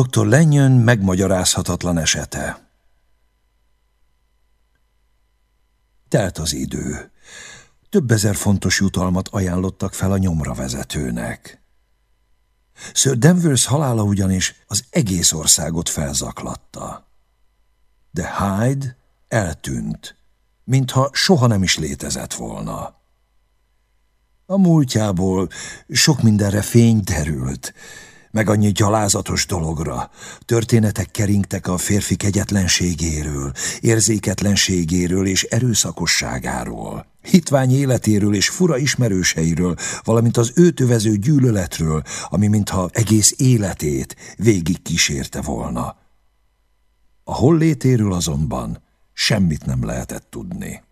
Dr. Lenyon megmagyarázhatatlan esete. Telt az idő. Több ezer fontos jutalmat ajánlottak fel a nyomra vezetőnek. Sir Danvers halála ugyanis az egész országot felzaklatta. De Hyde eltűnt, mintha soha nem is létezett volna. A múltjából sok mindenre fény derült, meg annyi gyalázatos dologra. Történetek keringtek a férfi kegyetlenségéről, érzéketlenségéről és erőszakosságáról, hitvány életéről és fura ismerőseiről, valamint az őt övező gyűlöletről, ami mintha egész életét végig kísérte volna. A hollétéről azonban semmit nem lehetett tudni.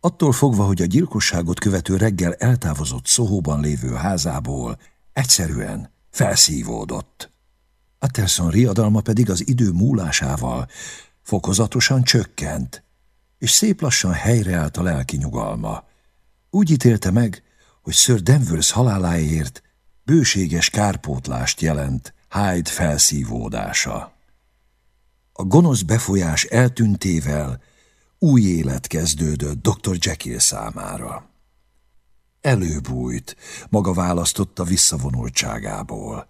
Attól fogva, hogy a gyilkosságot követő reggel eltávozott Szohóban lévő házából, egyszerűen felszívódott. Atterson riadalma pedig az idő múlásával fokozatosan csökkent, és szép lassan helyreállt a lelki nyugalma. Úgy ítélte meg, hogy Sir Danvers haláláért bőséges kárpótlást jelent Hyde felszívódása. A gonosz befolyás eltűntével új élet kezdődött dr. Jekyll számára. Előbújt, maga választotta visszavonultságából.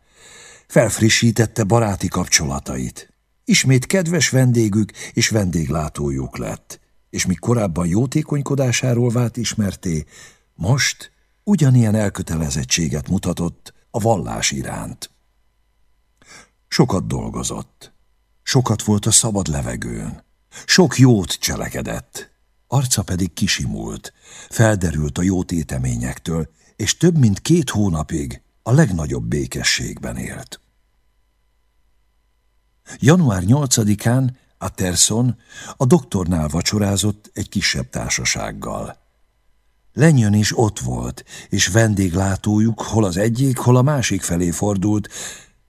Felfrissítette baráti kapcsolatait. Ismét kedves vendégük és vendéglátójuk lett, és míg korábban jótékonykodásáról vált ismerté, most ugyanilyen elkötelezettséget mutatott a vallás iránt. Sokat dolgozott, sokat volt a szabad levegőn, sok jót cselekedett, arca pedig kisimult, felderült a jó téteményektől, és több mint két hónapig a legnagyobb békességben élt. Január 8-án Atterson a doktornál vacsorázott egy kisebb társasággal. Lenyön is ott volt, és vendéglátójuk hol az egyik, hol a másik felé fordult,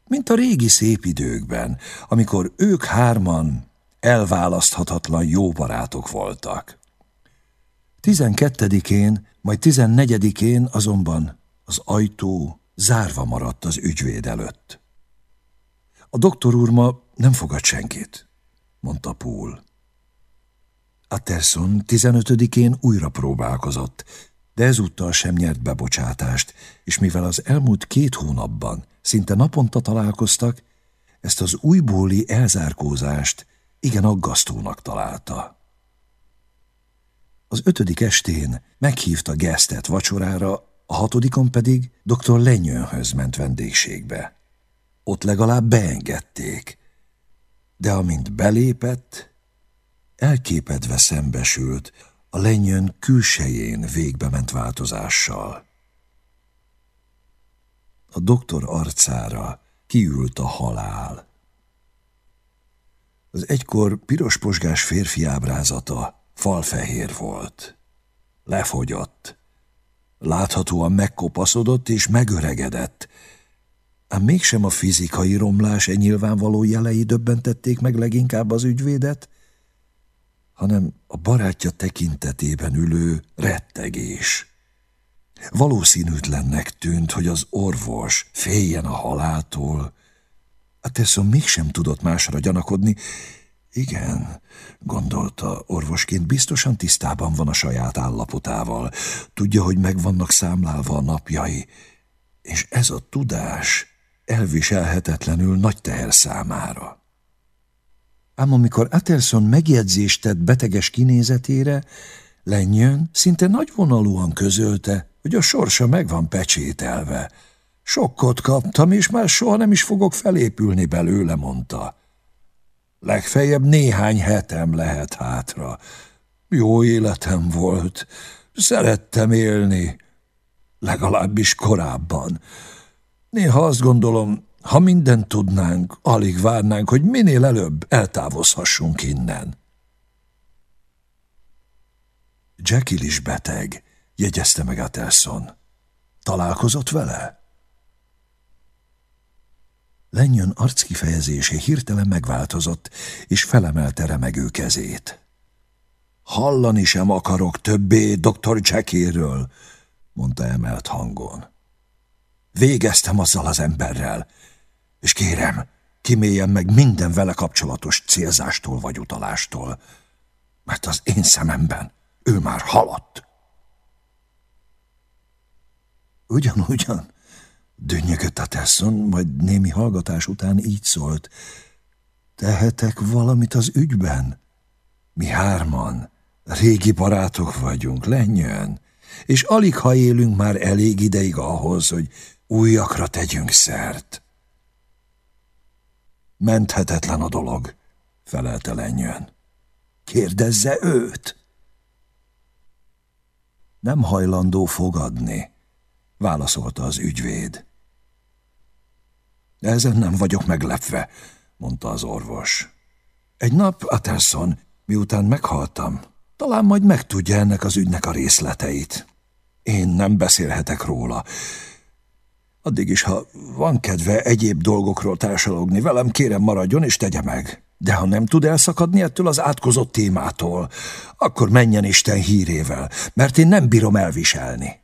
mint a régi szép időkben, amikor ők hárman elválaszthatatlan jó barátok voltak. Tizenkettedikén, majd tizennegyedikén azonban az ajtó zárva maradt az ügyvéd előtt. A doktor úr ma nem fogad senkit, mondta Paul. Atterson tizenötödikén újra próbálkozott, de ezúttal sem nyert bebocsátást, és mivel az elmúlt két hónapban szinte naponta találkoztak, ezt az újbóli elzárkózást igen aggasztónak találta. Az ötödik estén meghívta Gesztet vacsorára, a hatodikon pedig dr. Lenyönhöz ment vendégségbe. Ott legalább beengedték, de amint belépett, elképedve szembesült a lenyön külsején végbe ment változással. A doktor arcára kiült a halál. Az egykor piros posgás férfi ábrázata falfehér volt. Lefogyott. Láthatóan megkopaszodott és megöregedett, ám mégsem a fizikai romlás e nyilvánvaló jelei döbbentették meg leginkább az ügyvédet, hanem a barátja tekintetében ülő rettegés. Valószínűtlennek tűnt, hogy az orvos féljen a haláltól. A Tesson mégsem tudott másra gyanakodni, igen, gondolta, orvosként biztosan tisztában van a saját állapotával. Tudja, hogy meg vannak számlálva a napjai. És ez a tudás elviselhetetlenül nagy teher számára. Ám amikor Atelson megjegyzést tett beteges kinézetére, Lenyön szinte nagyvonalúan közölte, hogy a sorsa meg van pecsételve. Sokkot kaptam, és már soha nem is fogok felépülni belőle, mondta. Legfeljebb néhány hetem lehet hátra. Jó életem volt. Szerettem élni. Legalábbis korábban. Néha azt gondolom, ha mindent tudnánk, alig várnánk, hogy minél előbb eltávozhassunk innen. Jekyll is beteg, jegyezte meg Atelson. Találkozott vele? Lenyon arckifejezése hirtelen megváltozott, és felemelte remegő kezét. Hallani sem akarok többé dr. Jackierről, mondta emelt hangon. Végeztem azzal az emberrel. És kérem, kiméljen meg minden vele kapcsolatos célzástól vagy utalástól, mert az én szememben ő már halott. Ugyan, ugyan, dönnyögött a Tesson, majd némi hallgatás után így szólt. Tehetek valamit az ügyben? Mi hárman, régi barátok vagyunk, lenjön, és alig ha élünk már elég ideig ahhoz, hogy újakra tegyünk szert. Menthetetlen a dolog, felelte lenyön. Kérdezze őt! Nem hajlandó fogadni, válaszolta az ügyvéd. Ezen nem vagyok meglepve, mondta az orvos. Egy nap, Atterson, miután meghaltam, talán majd megtudja ennek az ügynek a részleteit. Én nem beszélhetek róla. Addig is, ha van kedve egyéb dolgokról társalogni velem, kérem maradjon és tegye meg. De ha nem tud elszakadni ettől az átkozott témától, akkor menjen Isten hírével, mert én nem bírom elviselni.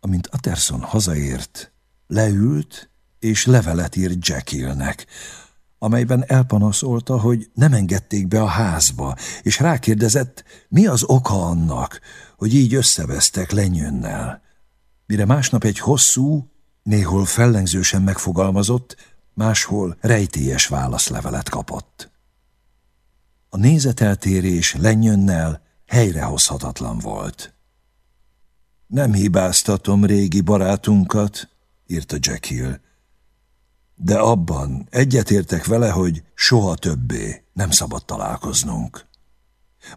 Amint Aterson hazaért, leült és levelet írt Jekyllnek, amelyben elpanaszolta, hogy nem engedték be a házba, és rákérdezett, mi az oka annak, hogy így összevesztek lenyönnel. Mire másnap egy hosszú, néhol fellengzősen megfogalmazott, máshol rejtélyes válaszlevelet kapott. A nézeteltérés lenyönnel helyrehozhatatlan volt. Nem hibáztatom régi barátunkat, írta Jack Hill, de abban egyetértek vele, hogy soha többé nem szabad találkoznunk.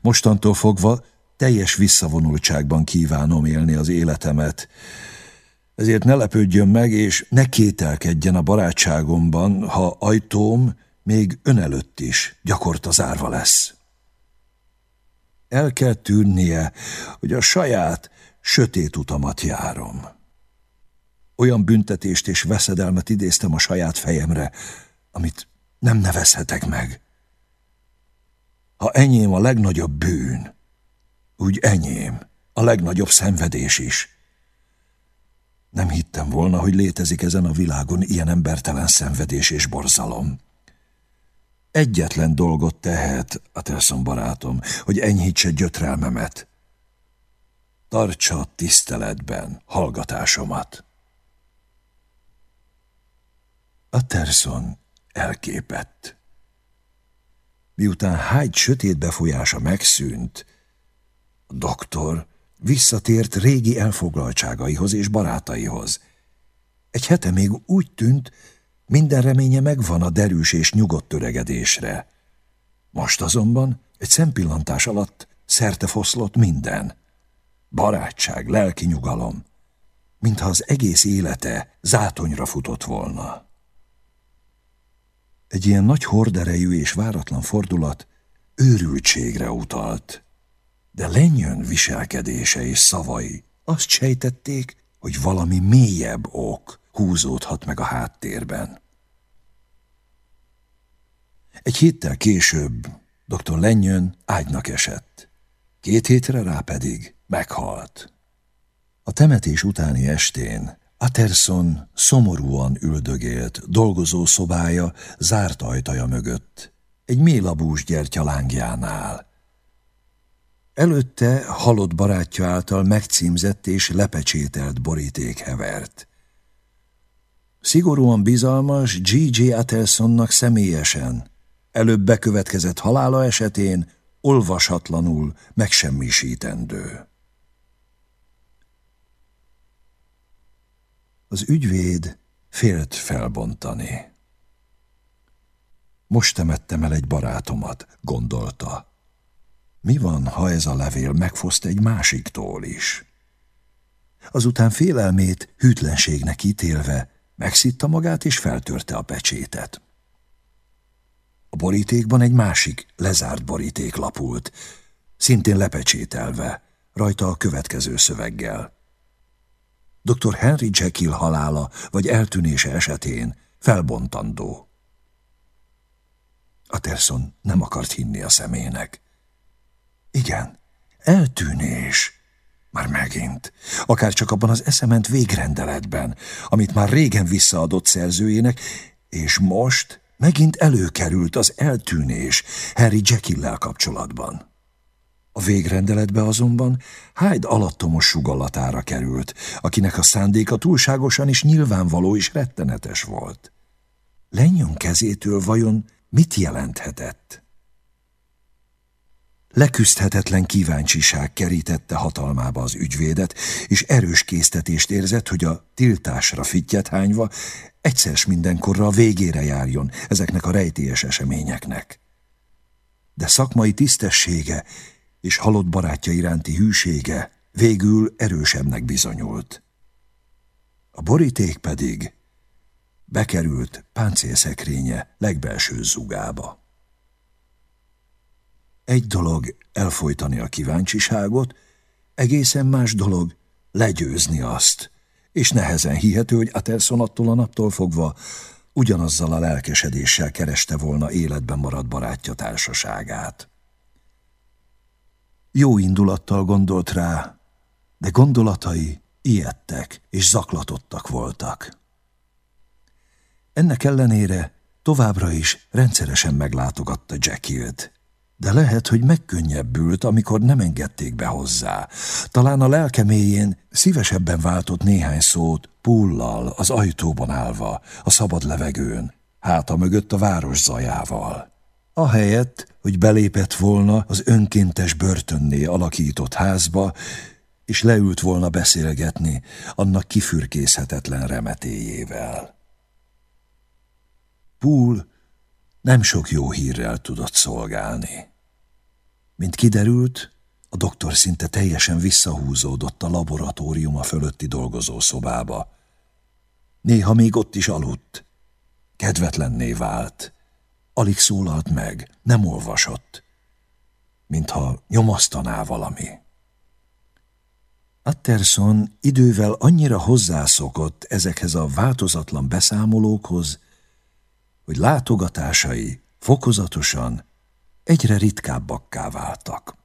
Mostantól fogva teljes visszavonultságban kívánom élni az életemet, ezért ne lepődjön meg, és ne kételkedjen a barátságomban, ha ajtóm még ön előtt is gyakorta zárva lesz. El kell tűnnie, hogy a saját sötét utamat járom. Olyan büntetést és veszedelmet idéztem a saját fejemre, amit nem nevezhetek meg. Ha enyém a legnagyobb bűn, úgy enyém a legnagyobb szenvedés is. Nem hittem volna, hogy létezik ezen a világon ilyen embertelen szenvedés és borzalom. Egyetlen dolgot tehet, a Telson barátom, hogy enyhítse gyötrelmemet. Tartsa tiszteletben hallgatásomat. A Terson elképett. Miután Hyde sötét befolyása megszűnt, a doktor visszatért régi elfoglaltságaihoz és barátaihoz. Egy hete még úgy tűnt, minden reménye megvan a derűs és nyugodt töregedésre. Most azonban egy szempillantás alatt szerte foszlott minden. Barátság, lelki nyugalom, mintha az egész élete zátonyra futott volna. Egy ilyen nagy horderejű és váratlan fordulat őrültségre utalt, de lenyön viselkedése és szavai azt sejtették, hogy valami mélyebb ok húzódhat meg a háttérben. Egy héttel később dr. Lenyön ágynak esett. Két hétre rá pedig meghalt. A temetés utáni estén Aterson szomorúan üldögélt dolgozó szobája zárt ajtaja mögött, egy mélabús gyertya lángjánál. Előtte halott barátja által megcímzett és lepecsételt boríték hevert. Szigorúan bizalmas G.G. Atelsonnak személyesen, előbb bekövetkezett halála esetén olvashatlanul megsemmisítendő. Az ügyvéd félt felbontani. Most temettem el egy barátomat, gondolta. Mi van, ha ez a levél megfoszt egy másiktól is? Azután félelmét hűtlenségnek ítélve megszitta magát és feltörte a pecsétet. A borítékban egy másik, lezárt boríték lapult, szintén lepecsételve, rajta a következő szöveggel. Dr. Henry Jekyll halála vagy eltűnése esetén felbontandó. Aterson nem akart hinni a szemének. Igen, eltűnés. Már megint. Akár csak abban az eszement végrendeletben, amit már régen visszaadott szerzőjének, és most megint előkerült az eltűnés Harry Jekyll-lel kapcsolatban. A végrendeletbe azonban Hyde alattomos sugallatára került, akinek a szándéka túlságosan is nyilvánvaló és rettenetes volt. Lenyon kezétől vajon mit jelenthetett? Leküzdhetetlen kíváncsiság kerítette hatalmába az ügyvédet, és erős késztetést érzett, hogy a tiltásra fittyet hányva egyszer mindenkorra a végére járjon ezeknek a rejtélyes eseményeknek. De szakmai tisztessége és halott barátja iránti hűsége végül erősebbnek bizonyult. A boríték pedig bekerült páncélszekrénye legbelső zugába. Egy dolog elfolytani a kíváncsiságot, egészen más dolog legyőzni azt, és nehezen hihető, hogy Aterson attól a naptól fogva ugyanazzal a lelkesedéssel kereste volna életben maradt barátja társaságát. Jó indulattal gondolt rá, de gondolatai ijedtek és zaklatottak voltak. Ennek ellenére továbbra is rendszeresen meglátogatta Jackilt de lehet, hogy megkönnyebbült, amikor nem engedték be hozzá. Talán a lelke mélyén szívesebben váltott néhány szót pullal az ajtóban állva, a szabad levegőn, háta mögött a város zajával. Ahelyett, hogy belépett volna az önkéntes börtönné alakított házba, és leült volna beszélgetni annak kifürkészhetetlen remetéjével. Pool nem sok jó hírrel tudott szolgálni. Mint kiderült, a doktor szinte teljesen visszahúzódott a laboratóriuma fölötti dolgozószobába. Néha még ott is aludt. Kedvetlenné vált. Alig szólalt meg, nem olvasott. Mintha nyomasztaná valami. Atterson idővel annyira hozzászokott ezekhez a változatlan beszámolókhoz, hogy látogatásai fokozatosan egyre ritkábbakká váltak.